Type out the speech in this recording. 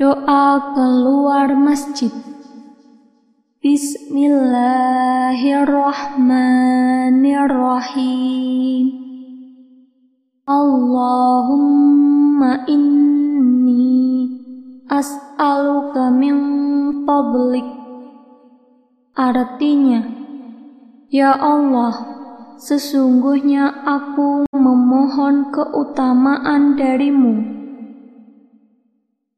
Doa keluar masjid. Bismillahirrahmanirrahim. Allahumma inni as'aluka min fadlik. Artinya, Ya Allah, sesungguhnya aku memohon keutamaan darimu